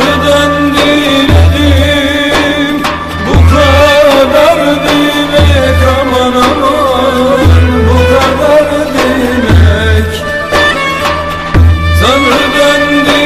Neden diledim bu kadar dilek aman aman. Bu kadar dilek Tanrı'dan dilek